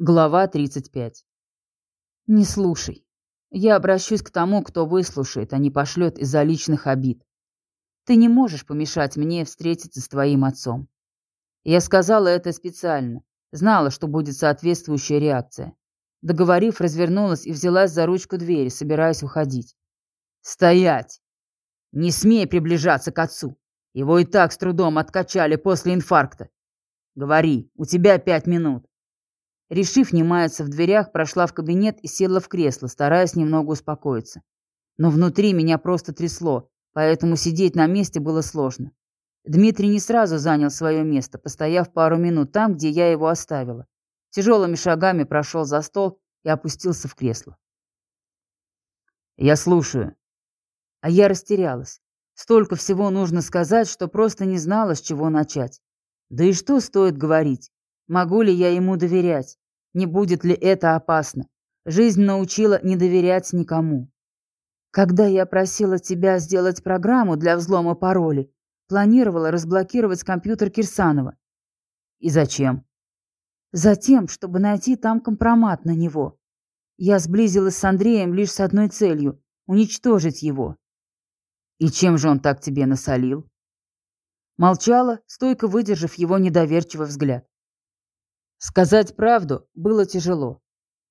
Глава 35. Не слушай. Я обращусь к тому, кто выслушает, а не пошлет из-за личных обид. Ты не можешь помешать мне встретиться с твоим отцом. Я сказала это специально. Знала, что будет соответствующая реакция. Договорив, развернулась и взялась за ручку двери, собираясь уходить. «Стоять! Не смей приближаться к отцу! Его и так с трудом откачали после инфаркта. Говори, у тебя пять минут». Решив не маяться в дверях, прошла в кабинет и села в кресло, стараясь немного успокоиться. Но внутри меня просто трясло, поэтому сидеть на месте было сложно. Дмитрий не сразу занял свое место, постояв пару минут там, где я его оставила. Тяжелыми шагами прошел за стол и опустился в кресло. «Я слушаю». А я растерялась. Столько всего нужно сказать, что просто не знала, с чего начать. Да и что стоит говорить? Могу ли я ему доверять? Не будет ли это опасно? Жизнь научила не доверять никому. Когда я просила тебя сделать программу для взлома паролей, планировала разблокировать компьютер Кирсанова. И зачем? Затем, чтобы найти там компромат на него. Я сблизилась с Андреем лишь с одной целью — уничтожить его. И чем же он так тебе насолил? Молчала, стойко выдержав его недоверчивый взгляд. Сказать правду было тяжело.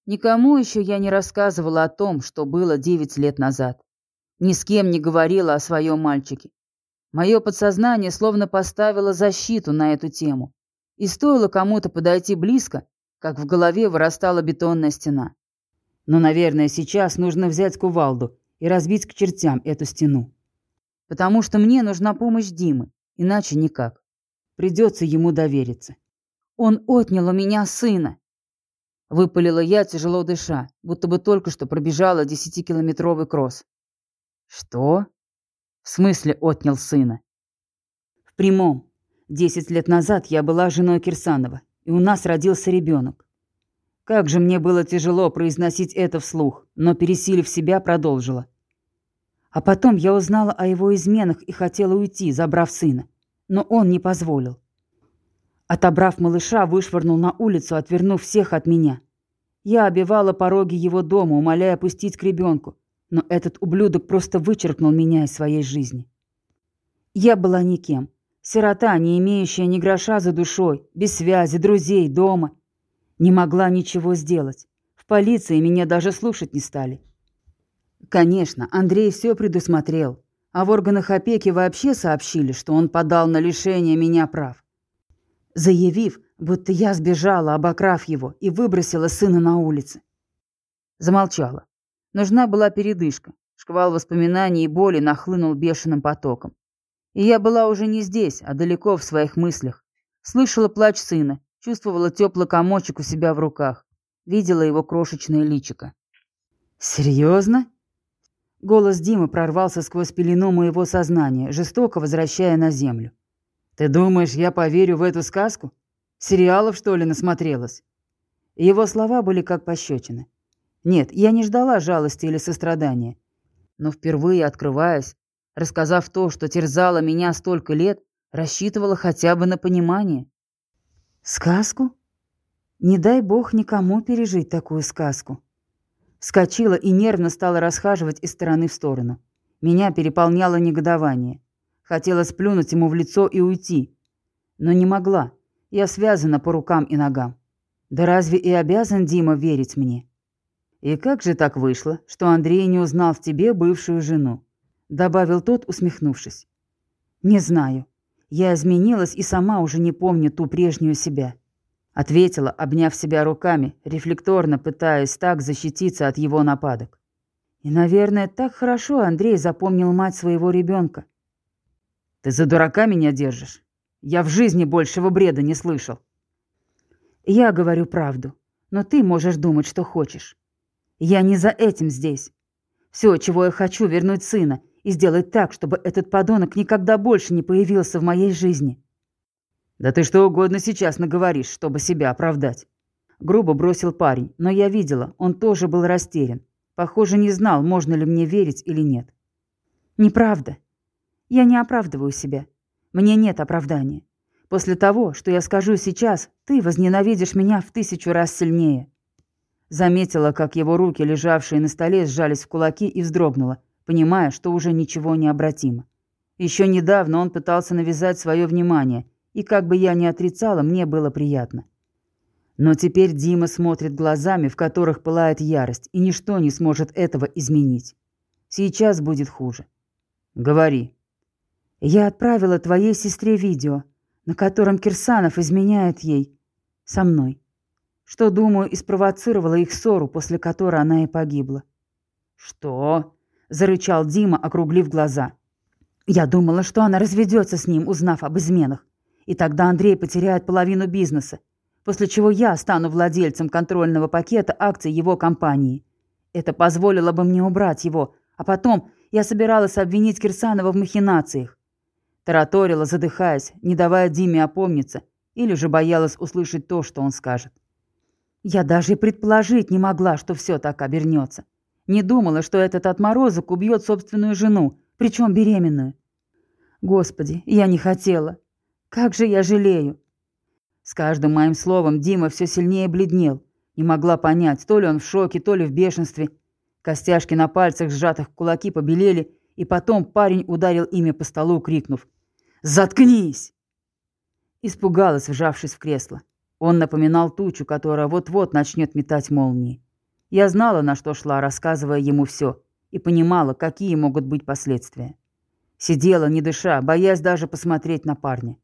Никому еще я не рассказывала о том, что было девять лет назад. Ни с кем не говорила о своем мальчике. Мое подсознание словно поставило защиту на эту тему. И стоило кому-то подойти близко, как в голове вырастала бетонная стена. Но, наверное, сейчас нужно взять кувалду и разбить к чертям эту стену. Потому что мне нужна помощь Димы, иначе никак. Придется ему довериться. Он отнял у меня сына. Выпалила я, тяжело дыша, будто бы только что пробежала десятикилометровый кросс. Что? В смысле отнял сына? В прямом. Десять лет назад я была женой Кирсанова, и у нас родился ребенок. Как же мне было тяжело произносить это вслух, но, пересилив себя, продолжила. А потом я узнала о его изменах и хотела уйти, забрав сына. Но он не позволил. Отобрав малыша, вышвырнул на улицу, отвернув всех от меня. Я обивала пороги его дома, умоляя пустить к ребенку, но этот ублюдок просто вычеркнул меня из своей жизни. Я была никем. Сирота, не имеющая ни гроша за душой, без связи, друзей, дома. Не могла ничего сделать. В полиции меня даже слушать не стали. Конечно, Андрей все предусмотрел, а в органах опеки вообще сообщили, что он подал на лишение меня прав заявив, будто я сбежала, обокрав его, и выбросила сына на улице. Замолчала. Нужна была передышка. Шквал воспоминаний и боли нахлынул бешеным потоком. И я была уже не здесь, а далеко в своих мыслях. Слышала плач сына, чувствовала теплый комочек у себя в руках, видела его крошечное личико. «Серьезно?» Голос Димы прорвался сквозь пелену моего сознания, жестоко возвращая на землю. Ты думаешь, я поверю в эту сказку? Сериалов, что ли, насмотрелась?» Его слова были как пощечины. Нет, я не ждала жалости или сострадания. Но впервые открываясь, рассказав то, что терзало меня столько лет, рассчитывала хотя бы на понимание. «Сказку? Не дай бог никому пережить такую сказку». Скочила и нервно стала расхаживать из стороны в сторону. Меня переполняло негодование. Хотела сплюнуть ему в лицо и уйти. Но не могла. Я связана по рукам и ногам. Да разве и обязан Дима верить мне? И как же так вышло, что Андрей не узнал в тебе бывшую жену? Добавил тот, усмехнувшись. Не знаю. Я изменилась и сама уже не помню ту прежнюю себя. Ответила, обняв себя руками, рефлекторно пытаясь так защититься от его нападок. И, наверное, так хорошо Андрей запомнил мать своего ребенка. Ты за дурака меня держишь? Я в жизни большего бреда не слышал. Я говорю правду, но ты можешь думать, что хочешь. Я не за этим здесь. Все, чего я хочу, вернуть сына и сделать так, чтобы этот подонок никогда больше не появился в моей жизни. Да ты что угодно сейчас наговоришь, чтобы себя оправдать. Грубо бросил парень, но я видела, он тоже был растерян. Похоже, не знал, можно ли мне верить или нет. Неправда. Я не оправдываю себя. Мне нет оправдания. После того, что я скажу сейчас, ты возненавидишь меня в тысячу раз сильнее». Заметила, как его руки, лежавшие на столе, сжались в кулаки и вздрогнула, понимая, что уже ничего необратимо. Еще недавно он пытался навязать свое внимание, и как бы я ни отрицала, мне было приятно. Но теперь Дима смотрит глазами, в которых пылает ярость, и ничто не сможет этого изменить. Сейчас будет хуже. Говори. Я отправила твоей сестре видео, на котором Кирсанов изменяет ей со мной. Что, думаю, и спровоцировало их ссору, после которой она и погибла. Что? зарычал Дима, округлив глаза. Я думала, что она разведется с ним, узнав об изменах. И тогда Андрей потеряет половину бизнеса после чего я стану владельцем контрольного пакета акций его компании. Это позволило бы мне убрать его, а потом я собиралась обвинить Кирсанова в махинациях. Тараторила, задыхаясь, не давая Диме опомниться, или же боялась услышать то, что он скажет. Я даже и предположить не могла, что все так обернется. Не думала, что этот отморозок убьет собственную жену, причем беременную. Господи, я не хотела. Как же я жалею. С каждым моим словом Дима все сильнее бледнел. Не могла понять, то ли он в шоке, то ли в бешенстве. Костяшки на пальцах, сжатых в кулаки, побелели, и потом парень ударил ими по столу, крикнув «Заткнись!». Испугалась, вжавшись в кресло. Он напоминал тучу, которая вот-вот начнет метать молнии. Я знала, на что шла, рассказывая ему все, и понимала, какие могут быть последствия. Сидела, не дыша, боясь даже посмотреть на парня.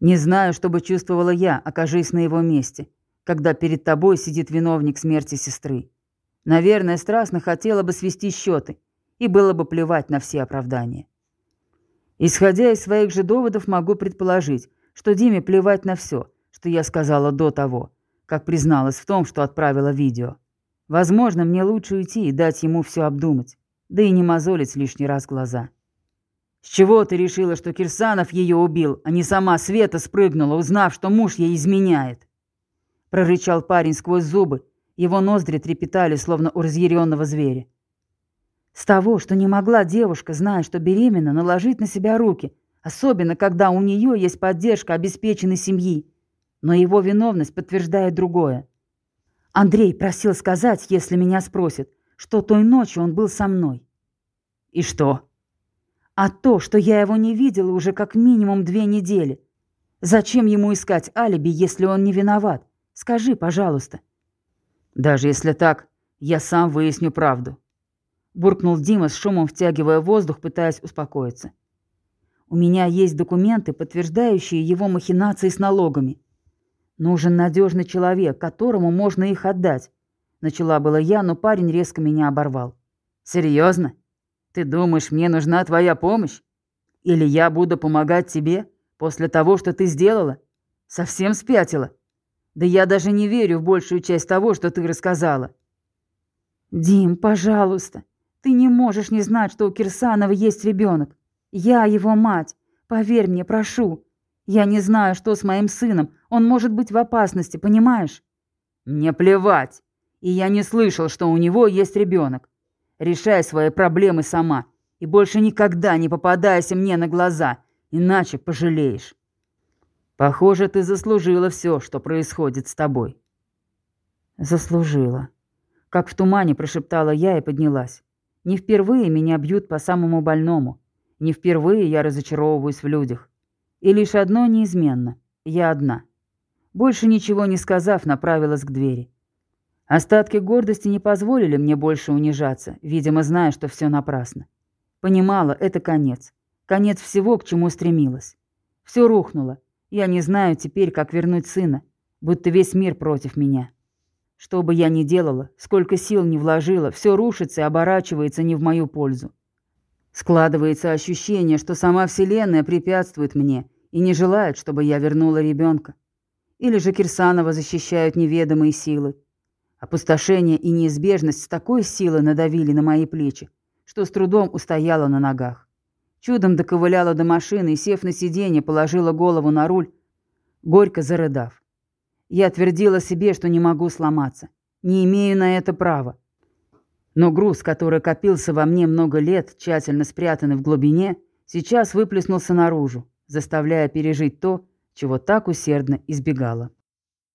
Не знаю, что бы чувствовала я, окажись на его месте, когда перед тобой сидит виновник смерти сестры. Наверное, страстно хотела бы свести счеты, и было бы плевать на все оправдания. Исходя из своих же доводов, могу предположить, что Диме плевать на все, что я сказала до того, как призналась в том, что отправила видео. Возможно, мне лучше уйти и дать ему все обдумать, да и не мозолить лишний раз глаза. «С чего ты решила, что Кирсанов ее убил, а не сама Света спрыгнула, узнав, что муж ей изменяет?» Прорычал парень сквозь зубы. Его ноздри трепетали, словно у разъяренного зверя. «С того, что не могла девушка, зная, что беременна, наложить на себя руки, особенно когда у нее есть поддержка обеспеченной семьи. Но его виновность подтверждает другое. Андрей просил сказать, если меня спросят, что той ночью он был со мной». «И что?» А то, что я его не видела уже как минимум две недели. Зачем ему искать алиби, если он не виноват? Скажи, пожалуйста. Даже если так, я сам выясню правду. Буркнул Дима с шумом, втягивая воздух, пытаясь успокоиться. У меня есть документы, подтверждающие его махинации с налогами. Нужен надежный человек, которому можно их отдать. Начала была я, но парень резко меня оборвал. Серьезно? Ты думаешь, мне нужна твоя помощь? Или я буду помогать тебе после того, что ты сделала? Совсем спятила? Да я даже не верю в большую часть того, что ты рассказала. Дим, пожалуйста, ты не можешь не знать, что у Кирсанова есть ребенок. Я его мать. Поверь мне, прошу. Я не знаю, что с моим сыном. Он может быть в опасности, понимаешь? Мне плевать. И я не слышал, что у него есть ребенок. Решай свои проблемы сама и больше никогда не попадайся мне на глаза, иначе пожалеешь. Похоже, ты заслужила все, что происходит с тобой. Заслужила. Как в тумане прошептала я и поднялась. Не впервые меня бьют по самому больному. Не впервые я разочаровываюсь в людях. И лишь одно неизменно. Я одна. Больше ничего не сказав, направилась к двери. Остатки гордости не позволили мне больше унижаться, видимо, зная, что все напрасно. Понимала, это конец. Конец всего, к чему стремилась. Все рухнуло. Я не знаю теперь, как вернуть сына, будто весь мир против меня. Что бы я ни делала, сколько сил не вложила, все рушится и оборачивается не в мою пользу. Складывается ощущение, что сама Вселенная препятствует мне и не желает, чтобы я вернула ребенка. Или же Кирсанова защищают неведомые силы, Опустошение и неизбежность с такой силой надавили на мои плечи, что с трудом устояла на ногах. Чудом доковыляла до машины и, сев на сиденье, положила голову на руль, горько зарыдав. Я твердила себе, что не могу сломаться, не имею на это права. Но груз, который копился во мне много лет, тщательно спрятанный в глубине, сейчас выплеснулся наружу, заставляя пережить то, чего так усердно избегала.